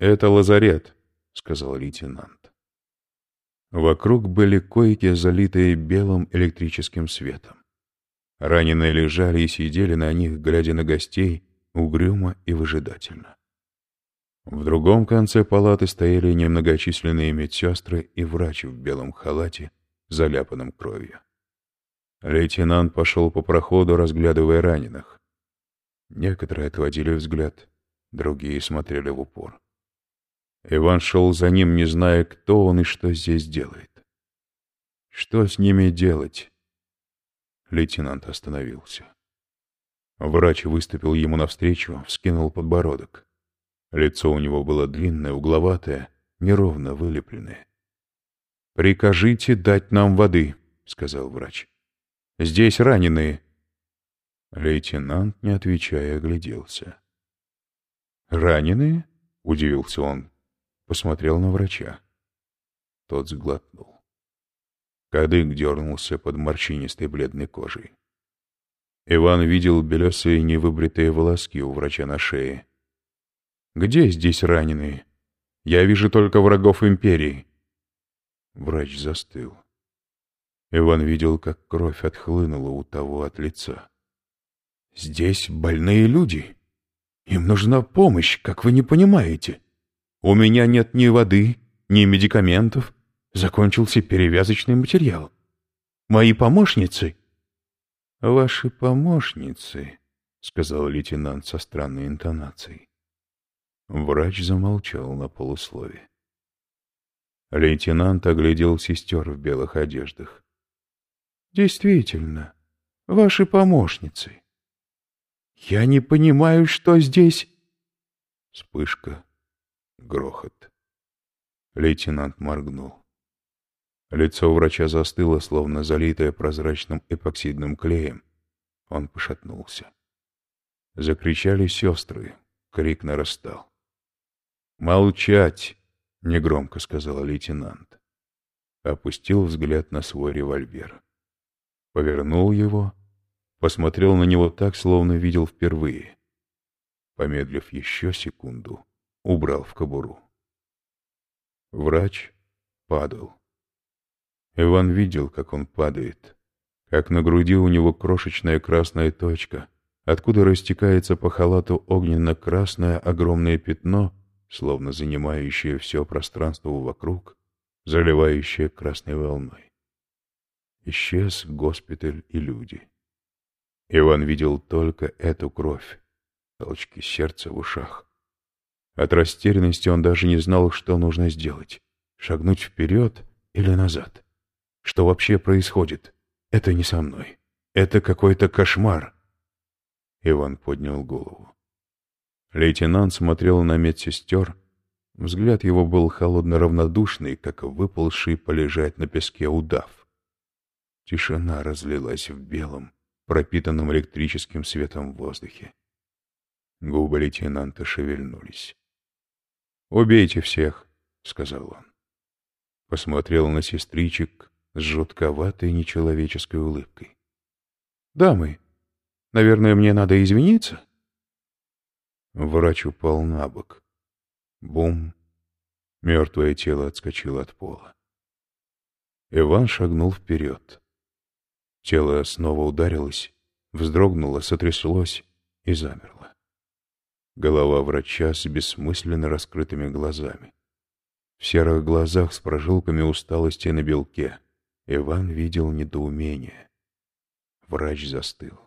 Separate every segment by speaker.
Speaker 1: «Это лазарет», — сказал лейтенант. Вокруг были койки, залитые белым электрическим светом. Раненые лежали и сидели на них, глядя на гостей, угрюмо и выжидательно. В другом конце палаты стояли немногочисленные медсестры и врач в белом халате, заляпанном кровью. Лейтенант пошел по проходу, разглядывая раненых. Некоторые отводили взгляд, другие смотрели в упор. Иван шел за ним, не зная, кто он и что здесь делает. Что с ними делать? Лейтенант остановился. Врач выступил ему навстречу, вскинул подбородок. Лицо у него было длинное, угловатое, неровно вылепленное. «Прикажите дать нам воды», — сказал врач. «Здесь раненые». Лейтенант, не отвечая, огляделся. «Раненые?» — удивился он. Посмотрел на врача. Тот сглотнул. Кадык дернулся под морщинистой бледной кожей. Иван видел белесые невыбритые волоски у врача на шее. «Где здесь раненые? Я вижу только врагов империи». Врач застыл. Иван видел, как кровь отхлынула у того от лица. «Здесь больные люди. Им нужна помощь, как вы не понимаете. У меня нет ни воды, ни медикаментов. Закончился перевязочный материал. Мои помощницы...» «Ваши помощницы», — сказал лейтенант со странной интонацией. Врач замолчал на полуслове. Лейтенант оглядел сестер в белых одеждах. «Действительно, ваши помощницы. Я не понимаю, что здесь...» Вспышка, грохот. Лейтенант моргнул. Лицо врача застыло, словно залитое прозрачным эпоксидным клеем. Он пошатнулся. Закричали сестры. Крик нарастал. «Молчать!» — негромко сказал лейтенант. Опустил взгляд на свой револьвер. Повернул его, посмотрел на него так, словно видел впервые. Помедлив еще секунду, убрал в кобуру. Врач падал. Иван видел, как он падает, как на груди у него крошечная красная точка, откуда растекается по халату огненно-красное огромное пятно, словно занимающее все пространство вокруг, заливающее красной волной. Исчез госпиталь и люди. Иван видел только эту кровь, толчки сердца в ушах. От растерянности он даже не знал, что нужно сделать — шагнуть вперед или назад. Что вообще происходит? Это не со мной. Это какой-то кошмар. Иван поднял голову. Лейтенант смотрел на медсестер. Взгляд его был холодно-равнодушный, как выползший полежать на песке удав. Тишина разлилась в белом, пропитанном электрическим светом воздухе. Губы лейтенанта шевельнулись. «Убейте всех», — сказал он. Посмотрел на сестричек, с жутковатой нечеловеческой улыбкой. «Дамы, наверное, мне надо извиниться?» Врач упал на бок. Бум! Мертвое тело отскочило от пола. Иван шагнул вперед. Тело снова ударилось, вздрогнуло, сотряслось и замерло. Голова врача с бессмысленно раскрытыми глазами. В серых глазах с прожилками усталости на белке — Иван видел недоумение. Врач застыл.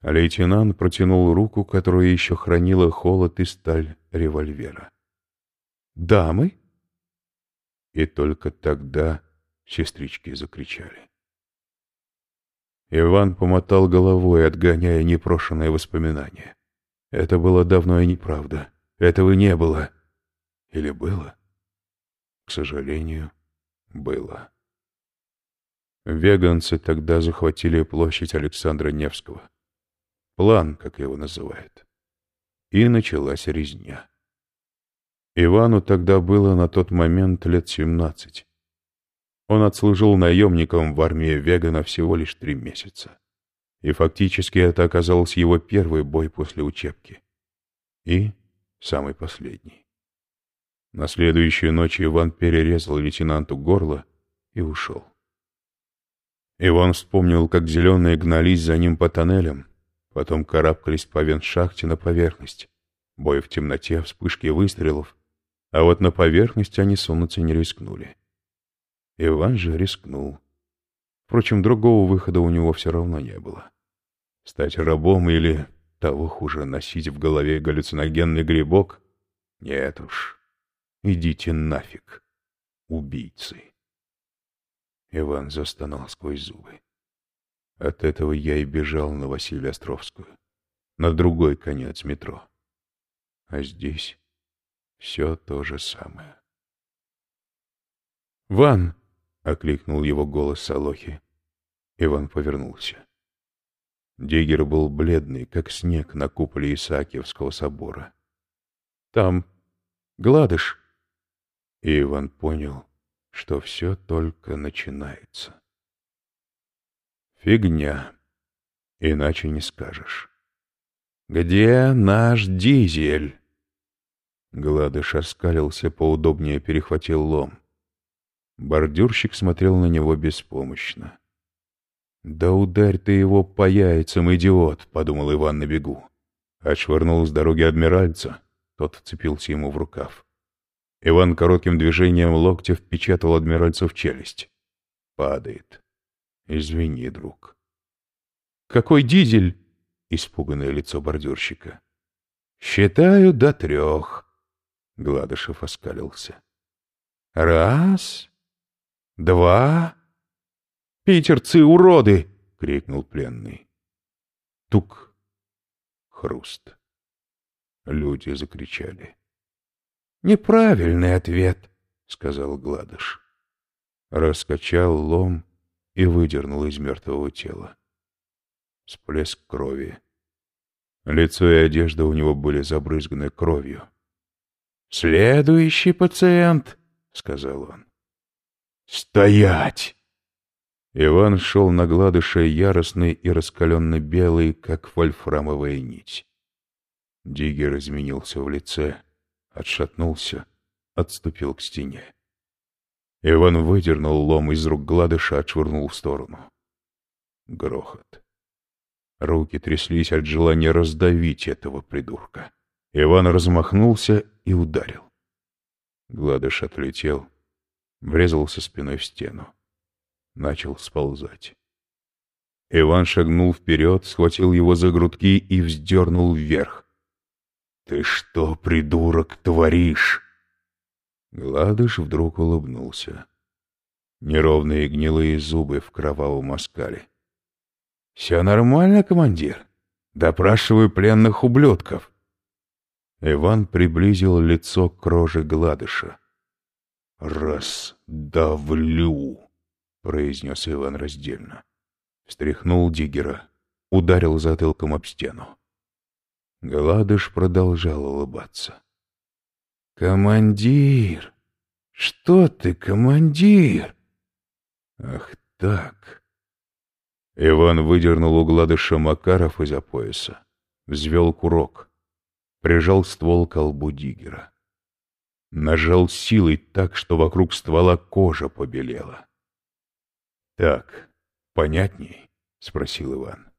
Speaker 1: лейтенант протянул руку, которая еще хранила холод и сталь револьвера. «Дамы?» И только тогда сестрички закричали. Иван помотал головой, отгоняя непрошенные воспоминания. Это было давно и неправда. Этого не было. Или было? К сожалению, было. Веганцы тогда захватили площадь Александра Невского. План, как его называют. И началась резня. Ивану тогда было на тот момент лет семнадцать. Он отслужил наемником в армии Вегана всего лишь три месяца. И фактически это оказался его первый бой после учебки. И самый последний. На следующую ночь Иван перерезал лейтенанту горло и ушел. Иван вспомнил, как зеленые гнались за ним по тоннелям, потом карабкались по вентшахте на поверхность. Бой в темноте, вспышки выстрелов, а вот на поверхность они сунуться не рискнули. Иван же рискнул. Впрочем, другого выхода у него все равно не было. Стать рабом или, того хуже, носить в голове галлюциногенный грибок? Нет уж. Идите нафиг, убийцы. Иван застонал сквозь зубы. От этого я и бежал на Василия Островскую, на другой конец метро. А здесь все то же самое. «Ван!» — окликнул его голос Солохи. Иван повернулся. Диггер был бледный, как снег на куполе Исаакиевского собора. «Там Гладыш!» И Иван понял, что все только начинается. Фигня. Иначе не скажешь. «Где наш дизель?» Гладыш оскалился, поудобнее перехватил лом. Бордюрщик смотрел на него беспомощно. «Да ударь ты его по яйцам, идиот!» — подумал Иван на бегу. Отшвырнул с дороги адмиральца. Тот вцепился ему в рукав. Иван коротким движением локтя впечатал адмиральца в челюсть. Падает. «Извини, друг». «Какой дизель?» — испуганное лицо бордюрщика. «Считаю до трех». Гладышев оскалился. «Раз, два...» «Питерцы, уроды!» — крикнул пленный. Тук. Хруст. Люди закричали. «Неправильный ответ», — сказал Гладыш. Раскачал лом и выдернул из мертвого тела. Всплеск крови. Лицо и одежда у него были забрызганы кровью. «Следующий пациент», — сказал он. «Стоять!» Иван шел на гладыше яростный и раскаленно белый, как вольфрамовая нить. Диггер изменился в лице, отшатнулся, отступил к стене. Иван выдернул лом из рук гладыша, отшвырнул в сторону. Грохот. Руки тряслись от желания раздавить этого придурка. Иван размахнулся и ударил. Гладыш отлетел, врезался спиной в стену начал сползать. Иван шагнул вперед, схватил его за грудки и вздернул вверх. «Ты что, придурок, творишь?» Гладыш вдруг улыбнулся. Неровные гнилые зубы в кровавом оскале. «Все нормально, командир? Допрашиваю пленных ублюдков». Иван приблизил лицо к роже Гладыша. «Раздавлю!» — произнес Иван раздельно. Встряхнул Диггера, ударил затылком об стену. Гладыш продолжал улыбаться. «Командир! Что ты, командир?» «Ах так!» Иван выдернул у Гладыша Макаров из-за пояса, взвел курок, прижал ствол к колбу Диггера. Нажал силой так, что вокруг ствола кожа побелела. «Так, понятней?» — спросил Иван.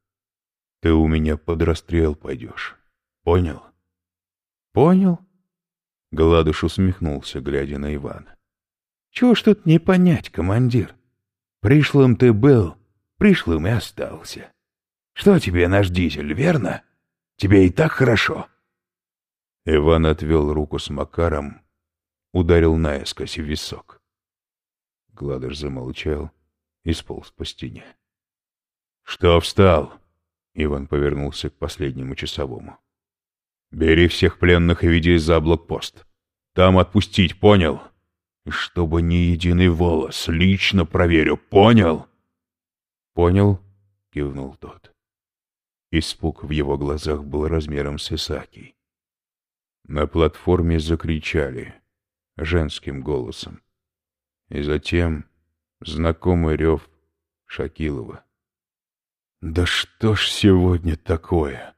Speaker 1: «Ты у меня под расстрел пойдешь. Понял?» «Понял?» Гладыш усмехнулся, глядя на Ивана. «Чего ж тут не понять, командир? Пришлым ты был, пришлым и остался. Что тебе наш дизель, верно? Тебе и так хорошо?» Иван отвел руку с Макаром, ударил наискось в висок. Гладыш замолчал и сполз по стене. «Что встал?» — Иван повернулся к последнему часовому. «Бери всех пленных и веди за блокпост. Там отпустить, понял? И чтобы ни единый волос, лично проверю, понял?» «Понял», — кивнул тот. Испуг в его глазах был размером с Исаки. На платформе закричали женским голосом. И затем знакомый рев Шакилова. «Да что ж сегодня такое?»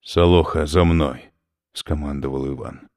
Speaker 1: «Солоха, за мной!» — скомандовал Иван.